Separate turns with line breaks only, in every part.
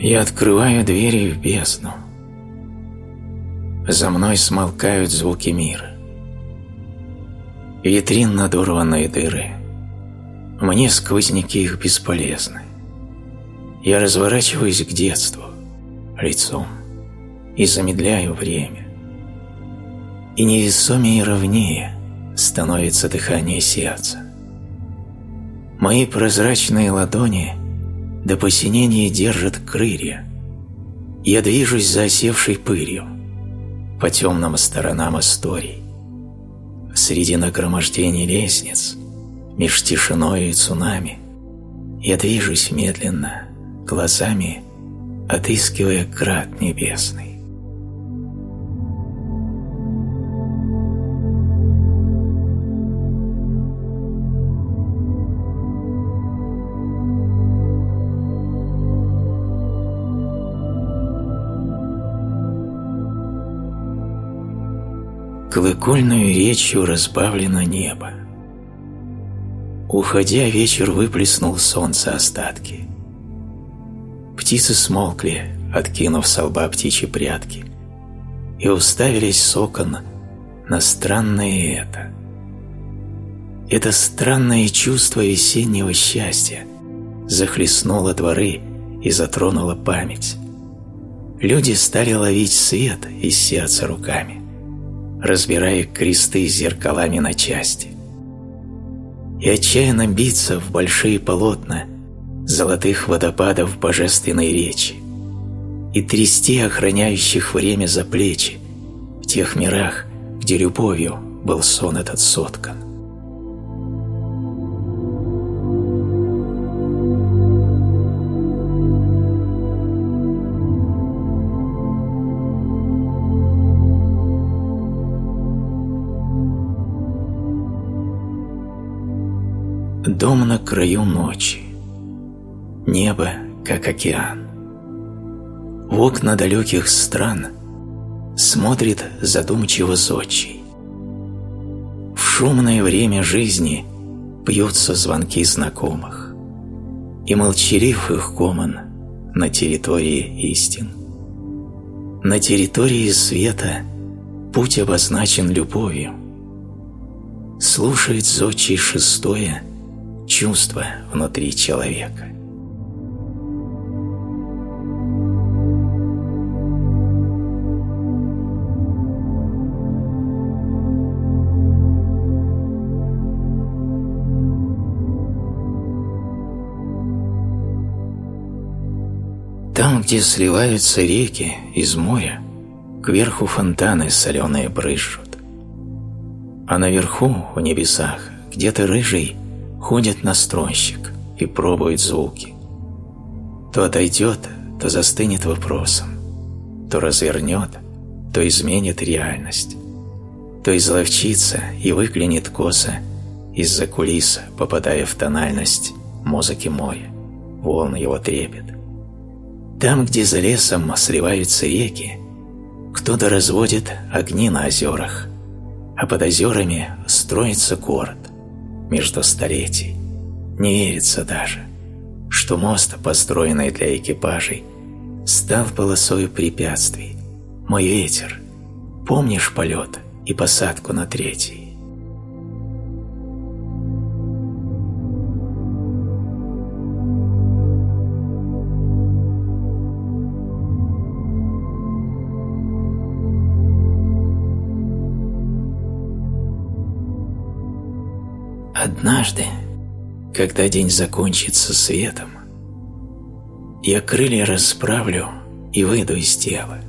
Я открываю двери в бездну. За мной смолкают звуки мира. Витрин надорванные дыры. Мне сквозняки их бесполезны. Я разворачиваюсь к детству, лицом, и замедляю время. И невесомее и ровнее становится дыхание сердца. Мои прозрачные ладони до посинения держат крылья. Я движусь за осевшей пылью по темным сторонам историй. Среди нагромождений лестниц, меж тишиной и цунами, я движусь медленно, глазами отыскивая крат небесный. Колокольную речью разбавлено небо. Уходя, вечер выплеснул солнце остатки. Птицы смолкли, откинув с лба птичьи прятки, и уставились с окон на странное это. Это странное чувство весеннего счастья захлестнуло дворы и затронуло память. Люди стали ловить свет из сердца руками разбирая кресты зеркалами на части. И отчаянно биться в большие полотна золотых водопадов божественной речи и трясти охраняющих время за плечи в тех мирах, где любовью был сон этот соткан. Дом на краю ночи. Небо, как океан. В окна далеких стран смотрит задумчиво зодчий. В шумное время жизни пьются звонки знакомых, и молчалив их гомон на территории истин. На территории света путь обозначен любовью. Слушает зодчий шестое – чувство внутри человека. Там, где сливаются реки из моря, кверху фонтаны соленые брызжут. А наверху, в небесах, где-то рыжий – ходит настройщик и пробует звуки. То отойдет, то застынет вопросом, то развернет, то изменит реальность, то изловчится и выглянет косо из-за кулиса, попадая в тональность музыки моря, волн его трепет. Там, где за лесом сливаются реки, кто-то разводит огни на озерах, а под озерами строится город – между столетий. Не верится даже, что мост, построенный для экипажей, стал полосой препятствий. Мой ветер, помнишь полет и посадку на третий? Однажды, когда день закончится светом, я крылья расправлю и выйду из тела,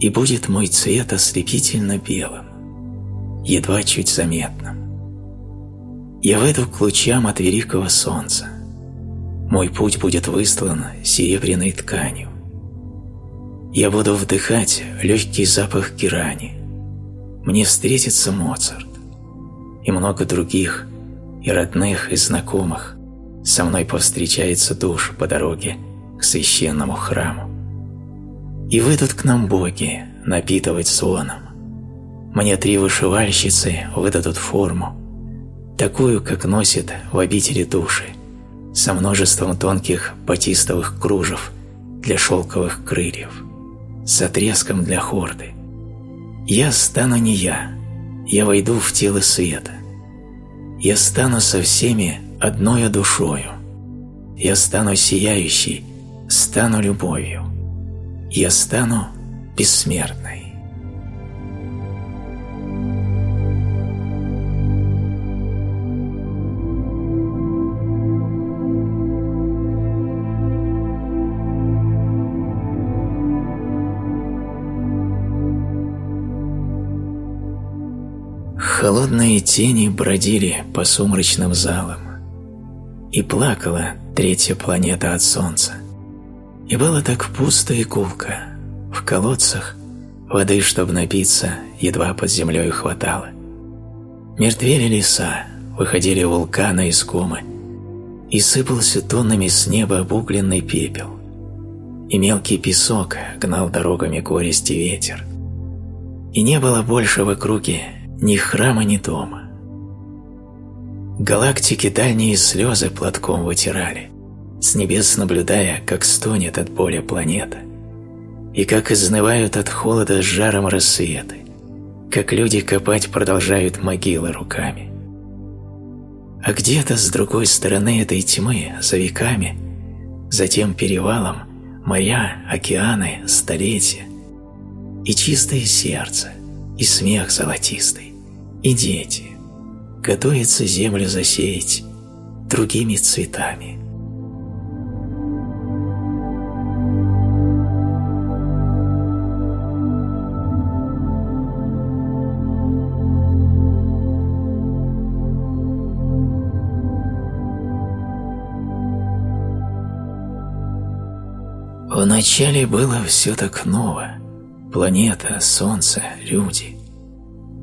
и будет мой цвет ослепительно белым, едва чуть заметным. Я выйду к лучам от великого солнца, мой путь будет выстлан серебряной тканью. Я буду вдыхать легкий запах герани, мне встретится Моцарт и много других, и родных, и знакомых, со мной повстречается душ по дороге к священному храму. И выйдут к нам боги напитывать звоном. Мне три вышивальщицы выдадут форму, такую, как носит в обители души, со множеством тонких батистовых кружев для шелковых крыльев, с отрезком для хорды. Я стану не я, я войду в тело света. Я стану со всеми одною душою. Я стану сияющей, стану любовью. Я стану бессмертной. Холодные тени бродили по сумрачным залам. И плакала третья планета от Солнца. И было так пусто и гулко. В колодцах воды, чтобы напиться, едва под землей хватало. Мертвели леса, выходили вулканы из комы, и сыпался тоннами с неба обугленный пепел. И мелкий песок гнал дорогами горести ветер. И не было больше в округе ни храма, ни дома. Галактики дальние слезы платком вытирали, с небес наблюдая, как стонет от боли планета, и как изнывают от холода с жаром рассветы, как люди копать продолжают могилы руками. А где-то с другой стороны этой тьмы, за веками, за тем перевалом, моря, океаны, столетия и чистое сердце – и смех золотистый, и дети. Готовится землю засеять другими цветами. Вначале было все так ново планета, солнце, люди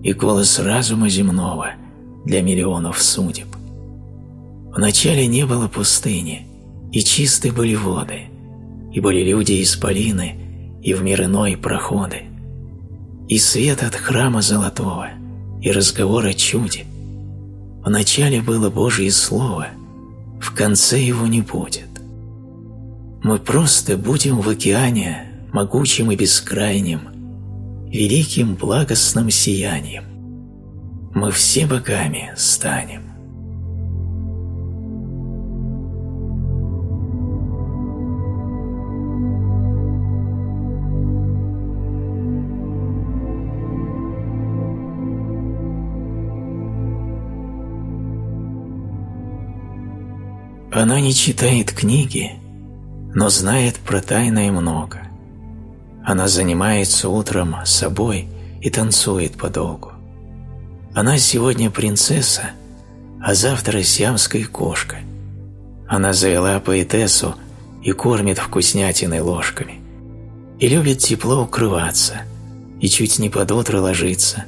и голос разума земного для миллионов судеб. Вначале не было пустыни, и чисты были воды, и были люди исполины, и в мир иной проходы, и свет от храма золотого, и разговор о чуде. Вначале было Божье Слово, в конце его не будет. Мы просто будем в океане могучим и бескрайним, великим благостным сиянием. Мы все богами станем. Она не читает книги, но знает про тайное много. Она занимается утром собой и танцует подолгу. Она сегодня принцесса, а завтра сиамская кошка. Она завела поэтессу и кормит вкуснятиной ложками. И любит тепло укрываться, и чуть не под утро ложиться,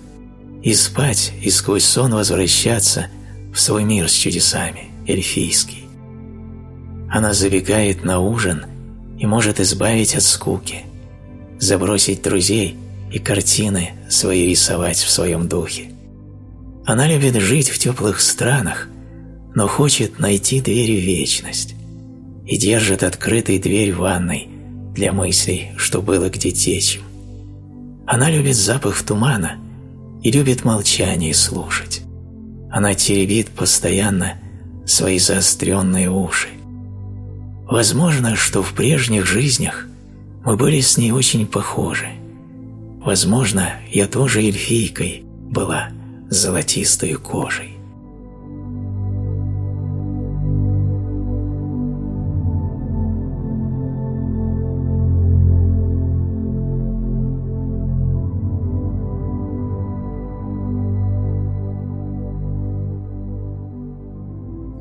и спать, и сквозь сон возвращаться в свой мир с чудесами, эльфийский. Она забегает на ужин и может избавить от скуки – забросить друзей и картины свои рисовать в своем духе. Она любит жить в теплых странах, но хочет найти дверь в вечность и держит открытой дверь ванной для мыслей, что было где течь. Она любит запах тумана и любит молчание слушать. Она теребит постоянно свои заостренные уши. Возможно, что в прежних жизнях мы были с ней очень похожи. Возможно, я тоже эльфийкой была с золотистой кожей.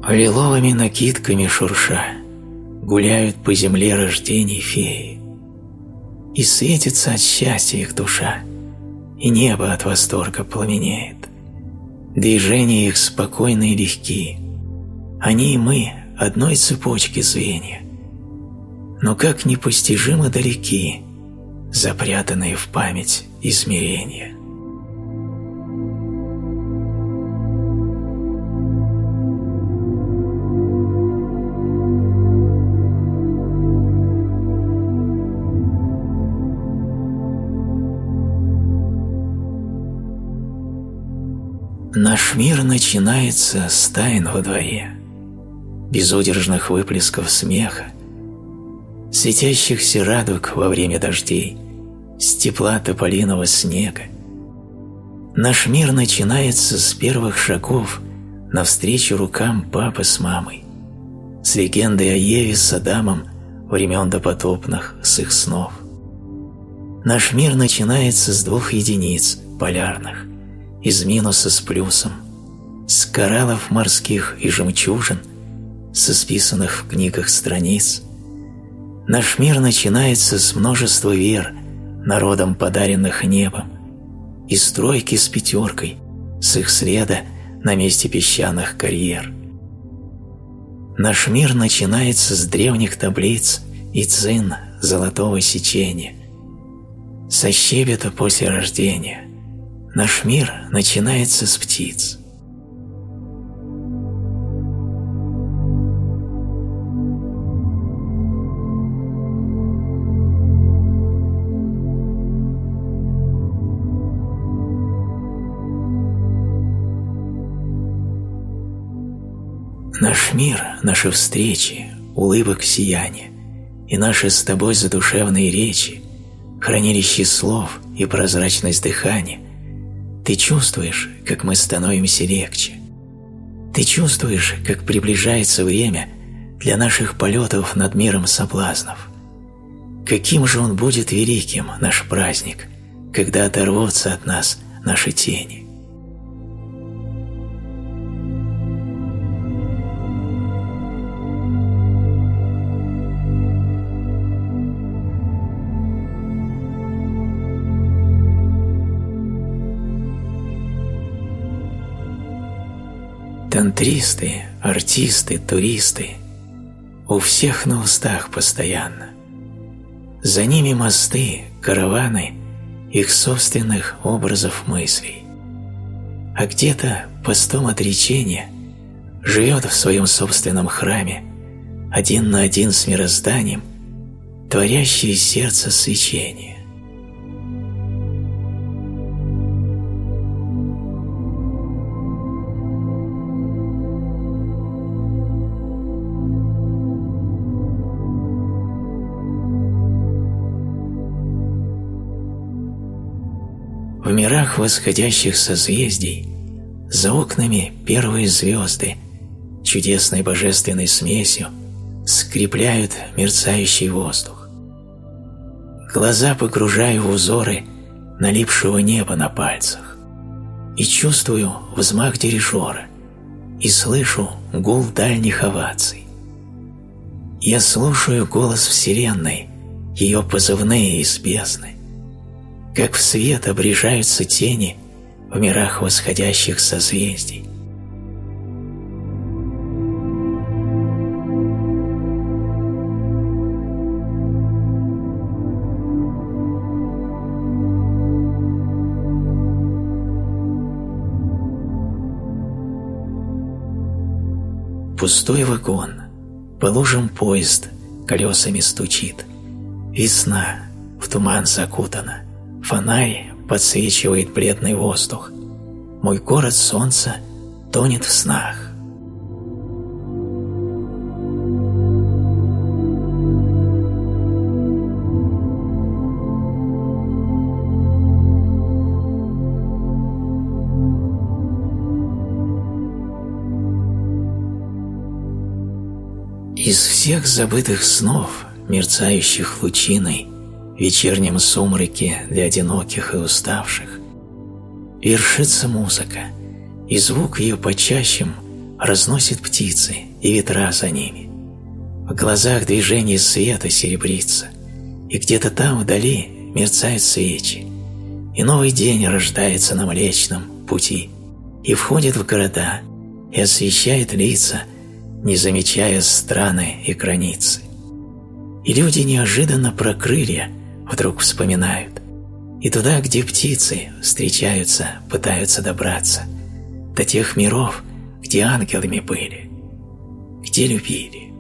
Лиловыми накидками шурша Гуляют по земле рождений феи и светится от счастья их душа, и небо от восторга пламенеет. Движения их спокойны и легки, они и мы одной цепочки звенья, но как непостижимо далеки, запрятанные в память измерения. Наш мир начинается с тайн во дворе, безудержных выплесков смеха, светящихся радуг во время дождей, с тепла тополиного снега. Наш мир начинается с первых шагов навстречу рукам папы с мамой, с легендой о Еве с Адамом времен допотопных с их снов. Наш мир начинается с двух единиц полярных, из минуса с плюсом, с кораллов морских и жемчужин, со списанных в книгах страниц. Наш мир начинается с множества вер, народом подаренных небом, и стройки с пятеркой, с их следа на месте песчаных карьер. Наш мир начинается с древних таблиц и цин золотого сечения, со щебета после рождения – Наш мир начинается с птиц. Наш мир, наши встречи, улыбок сияние и наши с тобой задушевные речи, хранилище слов и прозрачность дыхания – ты чувствуешь, как мы становимся легче. Ты чувствуешь, как приближается время для наших полетов над миром соблазнов. Каким же он будет великим, наш праздник, когда оторвутся от нас наши тени. Тантристы, артисты, туристы У всех на устах постоянно. За ними мосты, караваны Их собственных образов мыслей. А где-то постом отречения Живет в своем собственном храме Один на один с мирозданием Творящий сердце свечение. В мирах восходящих созвездий за окнами первые звезды чудесной божественной смесью скрепляют мерцающий воздух. Глаза погружаю в узоры налипшего неба на пальцах и чувствую взмах дирижера и слышу гул дальних оваций. Я слушаю голос Вселенной, ее позывные из бездны как в свет обрежаются тени в мирах восходящих созвездий. Пустой вагон, по лужам поезд колесами стучит. Весна в туман закутана. Фонарь подсвечивает бледный воздух. Мой город солнца тонет в снах. Из всех забытых снов, мерцающих лучиной, вечернем сумраке для одиноких и уставших. Вершится музыка, и звук ее почащим разносит птицы и ветра за ними. В глазах движение света серебрится, и где-то там вдали мерцают свечи, и новый день рождается на Млечном пути, и входит в города, и освещает лица, не замечая страны и границы. И люди неожиданно про крылья – вдруг вспоминают. И туда, где птицы встречаются, пытаются добраться, до тех миров, где ангелами были, где любили.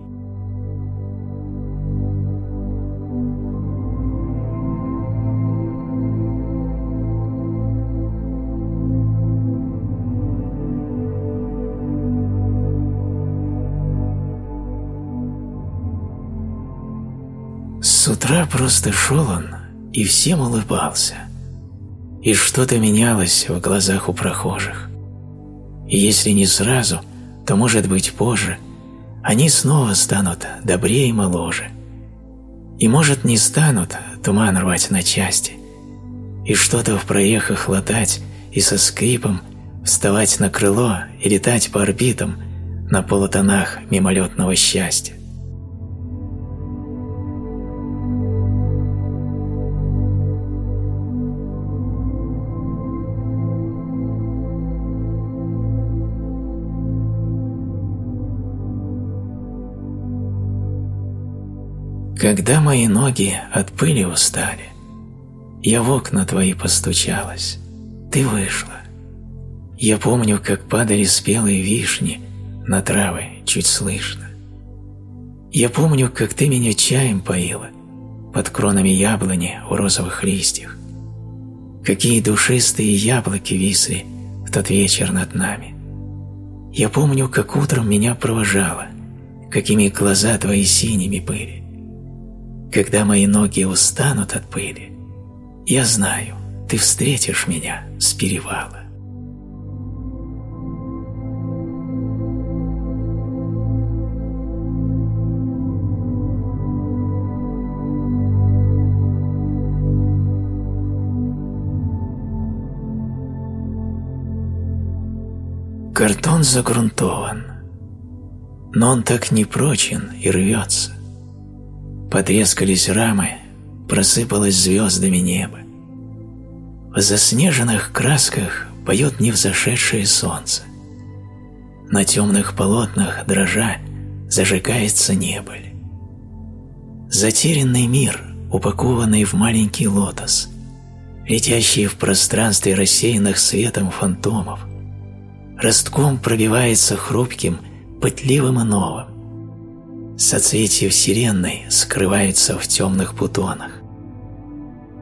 Утра просто шел он и всем улыбался. И что-то менялось в глазах у прохожих. И если не сразу, то, может быть, позже, они снова станут добрее и моложе. И, может, не станут туман рвать на части, и что-то в проехах латать и со скрипом вставать на крыло и летать по орбитам на полутонах мимолетного счастья. Когда мои ноги от пыли устали, я в окна твои постучалась, ты вышла. Я помню, как падали спелые вишни на травы, чуть слышно. Я помню, как ты меня чаем поила под кронами яблони у розовых листьев. Какие душистые яблоки висли в тот вечер над нами. Я помню, как утром меня провожала, какими глаза твои синими были. Когда мои ноги устанут от пыли, я знаю, ты встретишь меня с перевала. Картон загрунтован, но он так не прочен и рвется. Потрескались рамы, просыпалось звездами небо. В заснеженных красках поет невзошедшее солнце. На темных полотнах дрожа зажигается небыль. Затерянный мир, упакованный в маленький лотос, летящий в пространстве рассеянных светом фантомов, ростком пробивается хрупким, пытливым и новым, Соцветия вселенной скрываются в темных бутонах.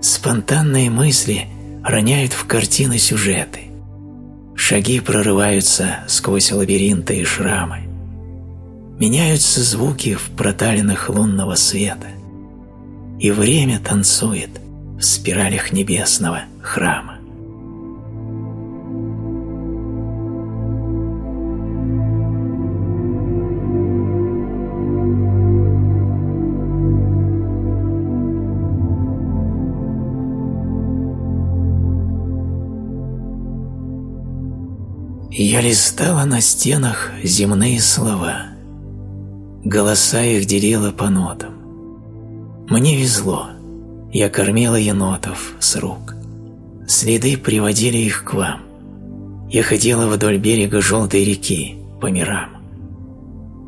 Спонтанные мысли роняют в картины сюжеты. Шаги прорываются сквозь лабиринты и шрамы. Меняются звуки в проталинах лунного света. И время танцует в спиралях небесного храма. Я листала на стенах земные слова. Голоса их делила по нотам. Мне везло. Я кормила енотов с рук. Следы приводили их к вам. Я ходила вдоль берега желтой реки, по мирам.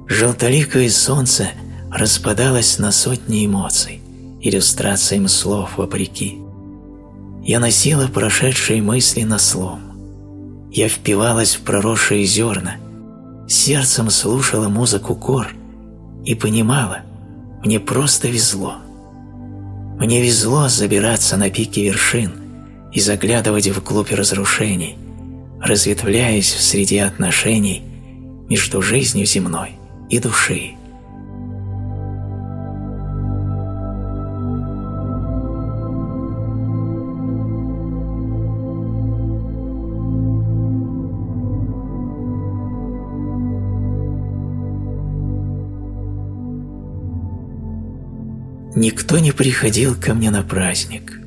Желтоликое солнце распадалось на сотни эмоций, иллюстрациям слов вопреки. Я носила прошедшие мысли на слом я впивалась в проросшие зерна, сердцем слушала музыку гор и понимала, мне просто везло. Мне везло забираться на пики вершин и заглядывать вглубь разрушений, разветвляясь в среде отношений между жизнью земной и душей. Никто не приходил ко мне на праздник.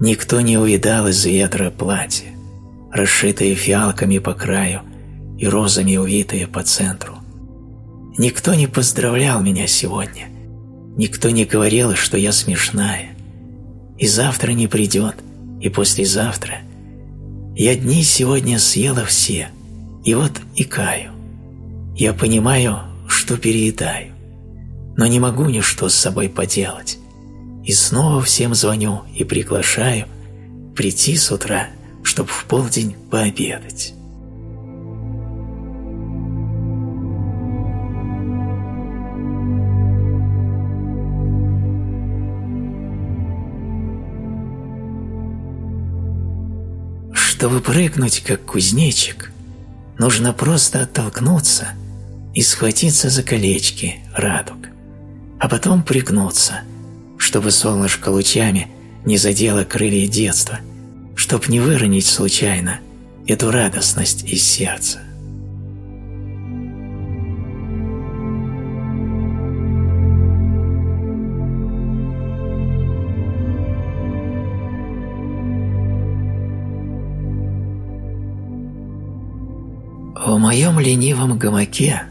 Никто не увидал из ветра платье, расшитое фиалками по краю и розами увитое по центру. Никто не поздравлял меня сегодня. Никто не говорил, что я смешная. И завтра не придет, и послезавтра. Я дни сегодня съела все, и вот и каю. Я понимаю, что переедаю но не могу ничто с собой поделать. И снова всем звоню и приглашаю прийти с утра, чтобы в полдень пообедать. Чтобы прыгнуть, как кузнечик, нужно просто оттолкнуться и схватиться за колечки радуг а потом пригнуться, чтобы солнышко лучами не задело крылья детства, чтоб не выронить случайно эту радостность из сердца. В моем ленивом гамаке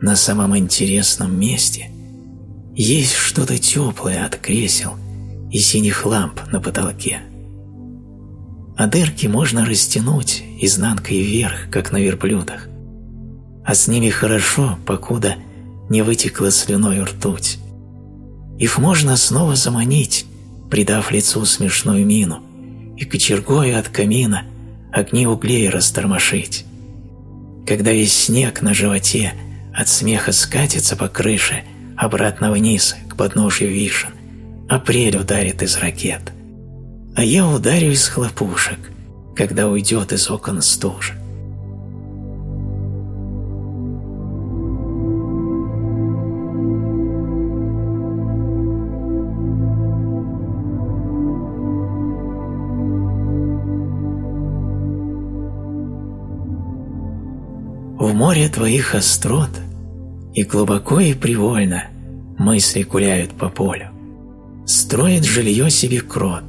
на самом интересном месте есть что-то теплое от кресел и синих ламп на потолке. А дырки можно растянуть изнанкой вверх, как на верблюдах, а с ними хорошо, покуда не вытекла слюной ртуть. Их можно снова заманить, придав лицу смешную мину, и кочергою от камина огни углей растормошить. Когда весь снег на животе от смеха скатится по крыше обратно вниз к подножью вишен, апрель ударит из ракет. А я ударю из хлопушек, когда уйдет из окон стужа. В море твоих острот и глубоко и привольно мысли гуляют по полю. Строит жилье себе крот.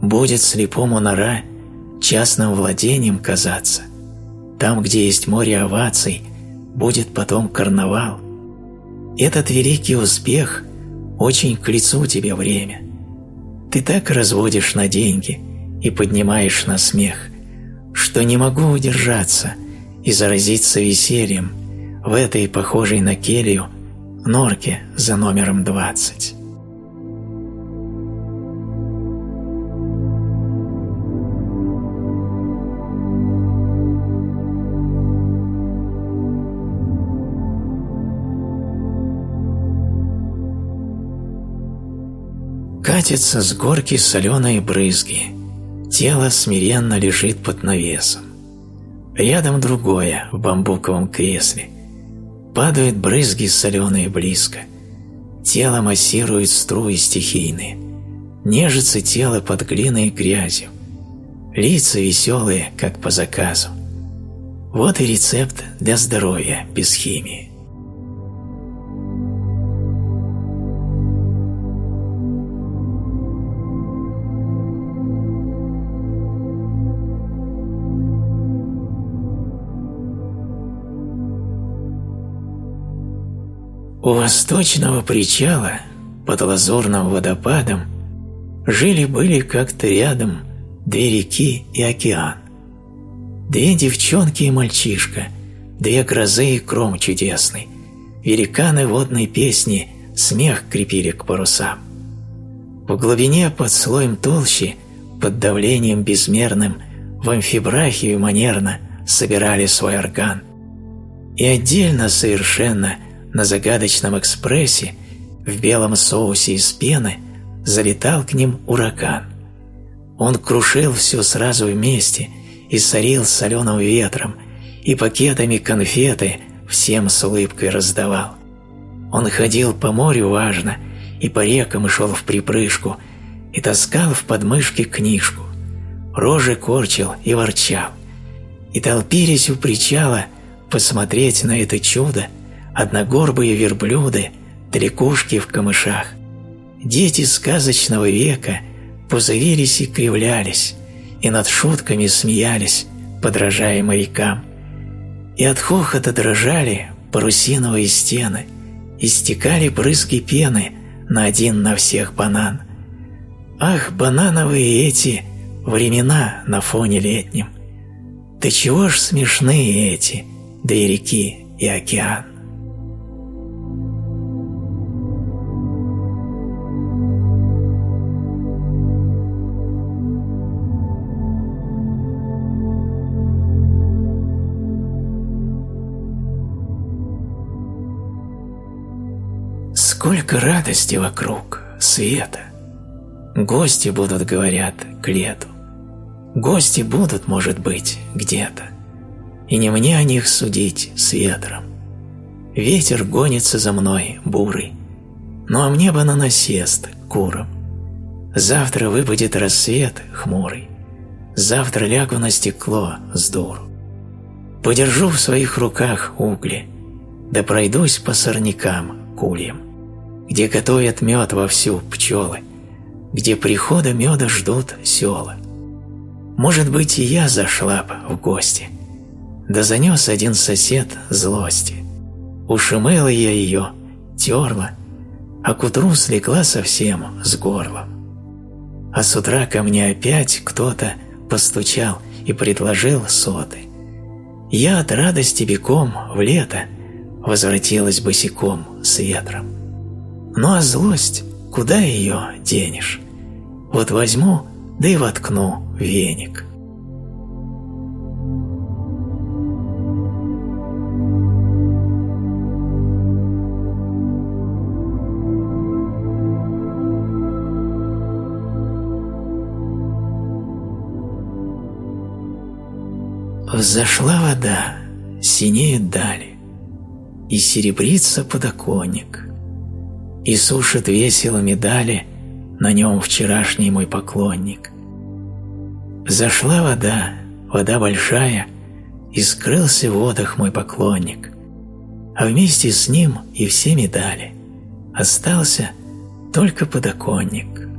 Будет слепому нора частным владением казаться. Там, где есть море оваций, будет потом карнавал. Этот великий успех очень к лицу тебе время. Ты так разводишь на деньги и поднимаешь на смех, что не могу удержаться – и заразиться весельем в этой, похожей на келью, норке за номером двадцать. Катятся с горки соленые брызги, тело смиренно лежит под навесом. Рядом другое, в бамбуковом кресле. Падают брызги соленые близко. Тело массирует струи стихийные. Нежится тело под глиной и грязью. Лица веселые, как по заказу. Вот и рецепт для здоровья без химии. У восточного причала под лазурным водопадом жили-были как-то рядом две реки и океан. Две девчонки и мальчишка, две грозы и кром чудесный, великаны водной песни смех крепили к парусам. В глубине под слоем толщи, под давлением безмерным, в амфибрахию манерно собирали свой орган. И отдельно совершенно – на загадочном экспрессе в белом соусе из пены залетал к ним ураган. Он крушил все сразу вместе и сорил соленым ветром, и пакетами конфеты всем с улыбкой раздавал. Он ходил по морю важно, и по рекам шел в припрыжку, и таскал в подмышке книжку. Рожи корчил и ворчал. И толпились у причала посмотреть на это чудо – одногорбые верблюды, трекушки в камышах. Дети сказочного века пузырились и кривлялись, и над шутками смеялись, подражая морякам. И от хохота дрожали парусиновые стены, и стекали брызги пены на один на всех банан. Ах, банановые эти времена на фоне летнем! Да чего ж смешные эти две реки и океан! Сколько радости вокруг, света. Гости будут, говорят, к лету. Гости будут, может быть, где-то. И не мне о них судить с ветром. Ветер гонится за мной, бурый. Ну а мне бы на насест, куром. Завтра выпадет рассвет хмурый. Завтра лягу на стекло с дуру. Подержу в своих руках угли, да пройдусь по сорнякам кульям, где готовят мед вовсю пчелы, где прихода меда ждут села. Может быть, и я зашла б в гости, да занес один сосед злости. Ушимела я ее, терла, а к утру слегла совсем с горлом. А с утра ко мне опять кто-то постучал и предложил соты. Я от радости беком в лето возвратилась босиком с ветром. Ну а злость, куда ее денешь? Вот возьму, да и воткну веник. Взошла вода, синеет дали, И серебрится подоконник, И сушит весело медали На нем вчерашний мой поклонник. Зашла вода, вода большая, И скрылся в водах мой поклонник, А вместе с ним и все медали Остался только подоконник.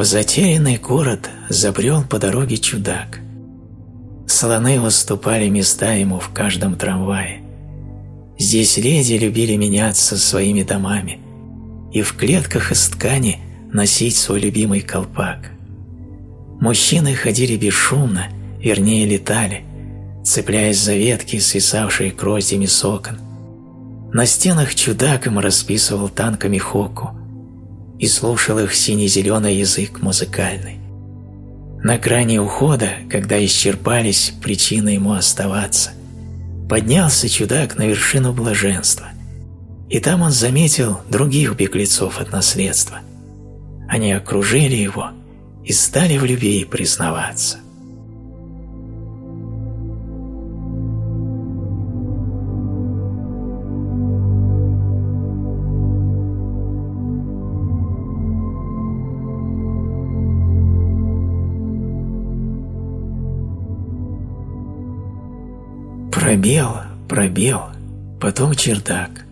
В затерянный город забрел по дороге чудак. Слоны выступали места ему в каждом трамвае. Здесь леди любили меняться своими домами и в клетках из ткани носить свой любимый колпак. Мужчины ходили бесшумно, вернее летали, цепляясь за ветки, свисавшие гроздями с окон. На стенах чудак им расписывал танками хоку – и слушал их сине-зеленый язык музыкальный. На грани ухода, когда исчерпались причины ему оставаться, поднялся чудак на вершину блаженства, и там он заметил других беглецов от наследства. Они окружили его и стали в любви признаваться. Пробел, пробел, потом чердак.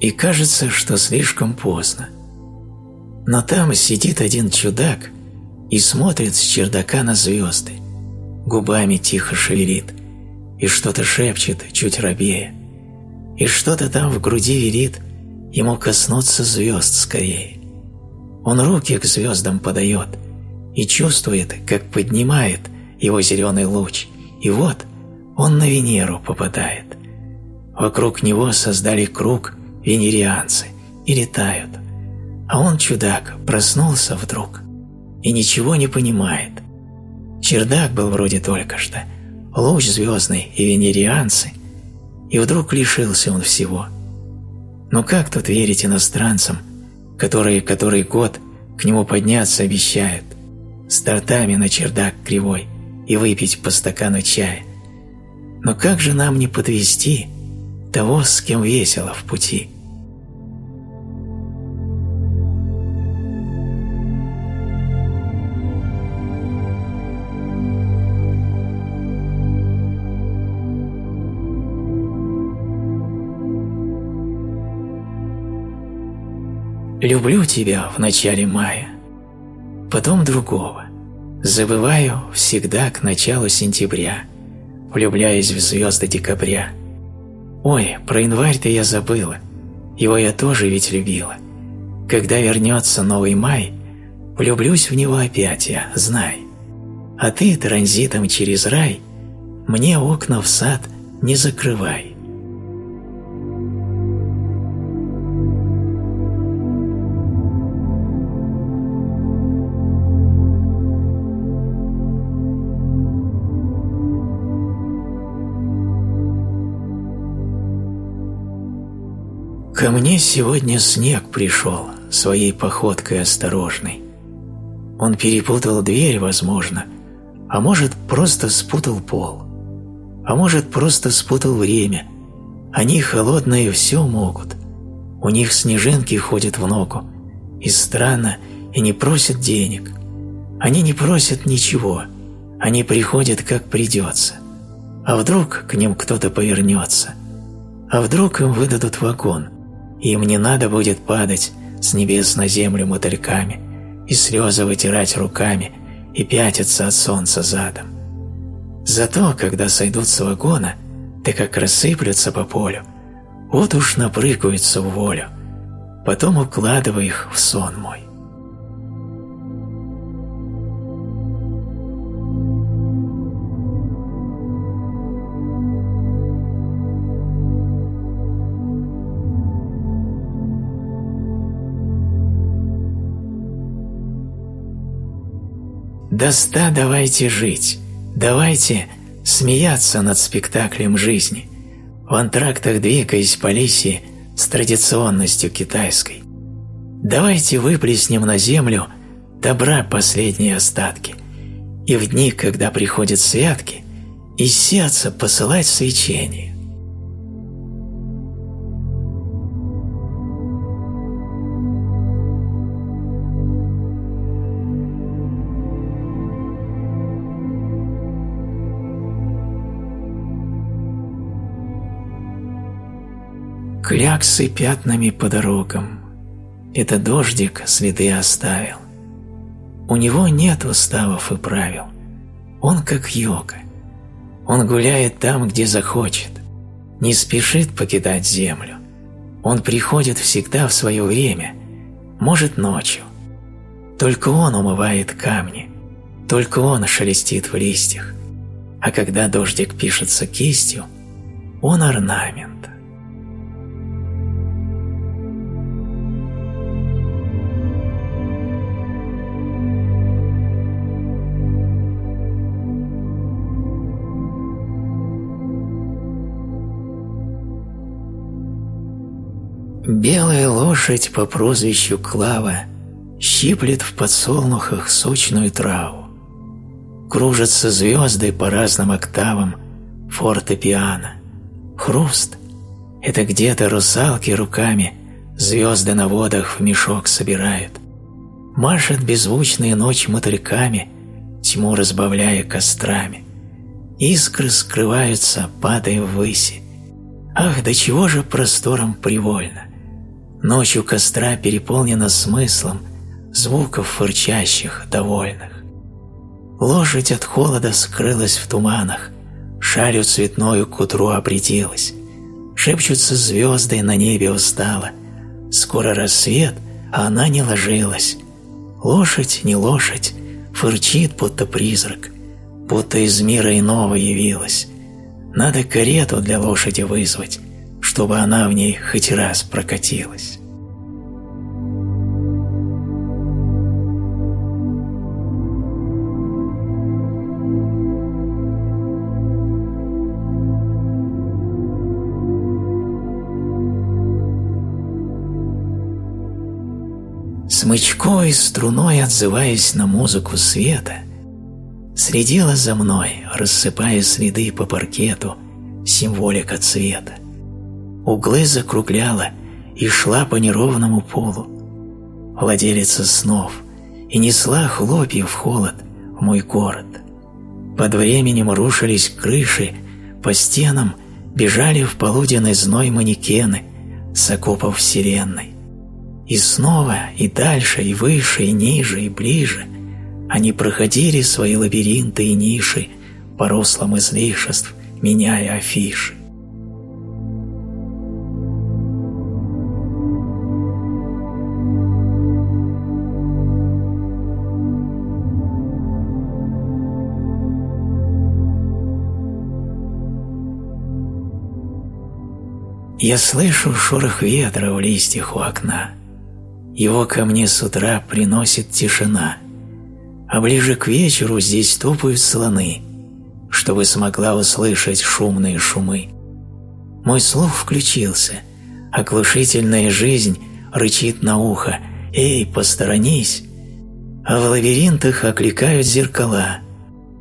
И кажется, что слишком поздно. Но там сидит один чудак и смотрит с чердака на звезды, губами тихо шевелит и что-то шепчет, чуть робея. И что-то там в груди верит, ему коснуться звезд скорее. Он руки к звездам подает и чувствует, как поднимает его зеленый луч, и вот – он на Венеру попадает. Вокруг него создали круг венерианцы и летают. А он, чудак, проснулся вдруг и ничего не понимает. Чердак был вроде только что, луч звездный и венерианцы, и вдруг лишился он всего. Но как тут верить иностранцам, которые который год к нему подняться обещают, с тортами на чердак кривой и выпить по стакану чая – но как же нам не подвести того, с кем весело в пути? Люблю тебя в начале мая, потом другого. Забываю всегда к началу сентября – влюбляясь в звезды декабря. Ой, про январь-то я забыла, его я тоже ведь любила. Когда вернется новый май, влюблюсь в него опять я, знай. А ты транзитом через рай мне окна в сад не закрывай. Ко мне сегодня снег пришел своей походкой осторожной. Он перепутал дверь, возможно, а может, просто спутал пол. А может, просто спутал время. Они холодные все могут. У них снежинки ходят в ногу. И странно, и не просят денег. Они не просят ничего. Они приходят, как придется. А вдруг к ним кто-то повернется? А вдруг им выдадут вагон? Им не надо будет падать с небес на землю мотыльками и слезы вытирать руками и пятиться от солнца задом. Зато, когда сойдут с вагона, ты как рассыплются по полю, вот уж напрыгаются в волю, потом укладывай их в сон мой. До ста давайте жить, давайте смеяться над спектаклем жизни, в антрактах двигаясь по лисе с традиционностью китайской. Давайте выплеснем на землю добра последние остатки, и в дни, когда приходят святки, из сердца посылать свечение. Кляксы пятнами по дорогам. Это дождик следы оставил. У него нет уставов и правил. Он как йога. Он гуляет там, где захочет. Не спешит покидать землю. Он приходит всегда в свое время, может ночью. Только он умывает камни, только он шелестит в листьях. А когда дождик пишется кистью, он орнамент. Белая лошадь по прозвищу Клава щиплет в подсолнухах сочную траву. Кружатся звезды по разным октавам фортепиано. Хруст — это где-то русалки руками звезды на водах в мешок собирают. Машет беззвучные ночь мотыльками, тьму разбавляя кострами. Искры скрываются, падая ввыси. Ах, до чего же простором привольно! Ночью костра переполнена смыслом звуков фырчащих, довольных. Лошадь от холода скрылась в туманах, шалью цветною к утру обретилась. Шепчутся звезды на небе устало. Скоро рассвет, а она не ложилась. Лошадь, не лошадь, фырчит, будто призрак, будто из мира иного явилась. Надо карету для лошади вызвать, чтобы она в ней хоть раз прокатилась. Смычкой, струной отзываясь на музыку света, следила за мной, рассыпая следы по паркету, символика цвета углы закругляла и шла по неровному полу. Владелица снов и несла хлопья в холод в мой город. Под временем рушились крыши, по стенам бежали в полуденный зной манекены с окопов вселенной. И снова, и дальше, и выше, и ниже, и ближе они проходили свои лабиринты и ниши по руслам излишеств, меняя афиши. Я слышу шорох ветра в листьях у окна. Его ко мне с утра приносит тишина. А ближе к вечеру здесь топают слоны, чтобы смогла услышать шумные шумы. Мой слух включился, Оглушительная жизнь рычит на ухо «Эй, посторонись!» А в лабиринтах окликают зеркала.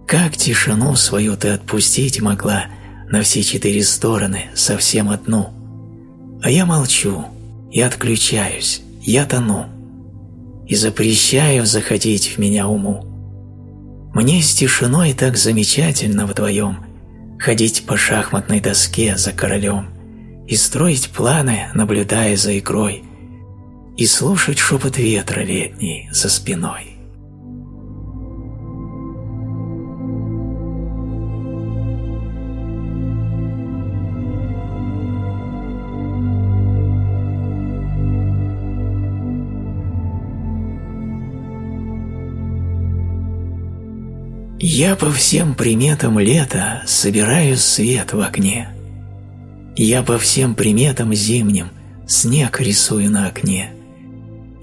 Как тишину свою ты отпустить могла на все четыре стороны, совсем одну? А я молчу, я отключаюсь, я тону и запрещаю заходить в меня уму. Мне с тишиной так замечательно вдвоем ходить по шахматной доске за королем и строить планы, наблюдая за игрой, и слушать шепот ветра летний за спиной. Я по всем приметам лета собираю свет в огне. Я по всем приметам зимним снег рисую на окне.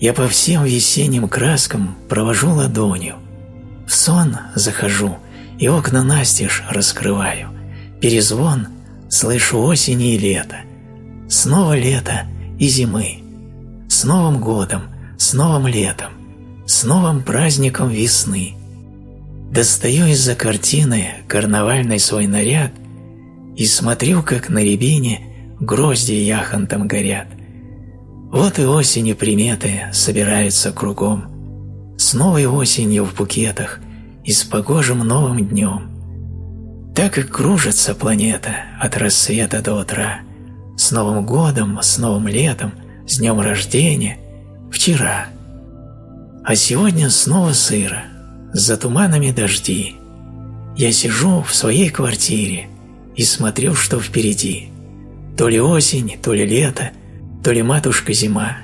Я по всем весенним краскам провожу ладонью. В сон захожу и окна настежь раскрываю. Перезвон слышу осени и лето. Снова лето и зимы. С Новым годом, с новым летом, с новым праздником весны – Достаю из-за картины карнавальный свой наряд и смотрю, как на рябине грозди яхонтом горят. Вот и осени приметы собираются кругом, с новой осенью в букетах и с погожим новым днем. Так и кружится планета от рассвета до утра, с Новым годом, с новым летом, с днем рождения, вчера. А сегодня снова сыро, за туманами дожди. Я сижу в своей квартире и смотрю, что впереди. То ли осень, то ли лето, то ли матушка зима.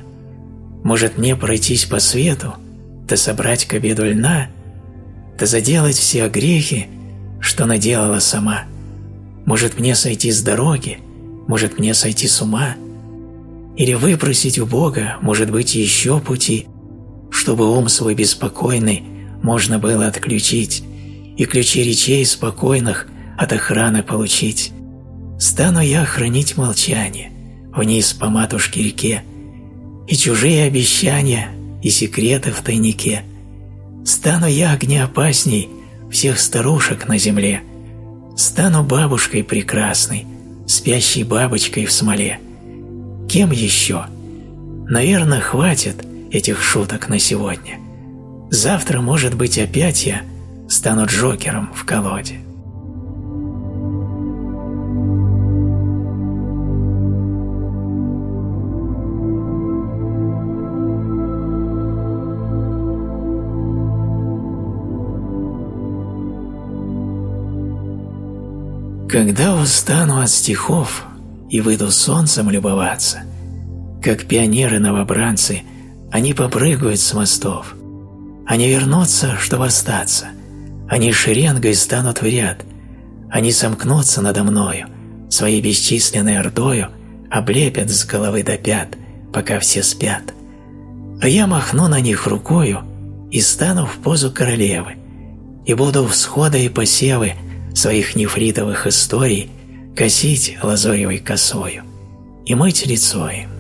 Может мне пройтись по свету, да собрать к обеду льна, да заделать все грехи, что наделала сама. Может мне сойти с дороги, может мне сойти с ума, или выпросить у Бога, может быть, еще пути, чтобы ум свой беспокойный можно было отключить и ключи речей спокойных от охраны получить. Стану я хранить молчание вниз по матушке реке и чужие обещания и секреты в тайнике. Стану я огнеопасней всех старушек на земле. Стану бабушкой прекрасной, спящей бабочкой в смоле. Кем еще? Наверное, хватит этих шуток на сегодня. Завтра, может быть, опять я стану Джокером в колоде. Когда устану от стихов и выйду солнцем любоваться, как пионеры-новобранцы, они попрыгают с мостов – они вернутся, чтобы остаться. Они шеренгой станут в ряд. Они сомкнутся надо мною, своей бесчисленной ордою облепят с головы до пят, пока все спят. А я махну на них рукою и стану в позу королевы, и буду всхода и посевы своих нефритовых историй косить лазоревой косою и мыть лицо им.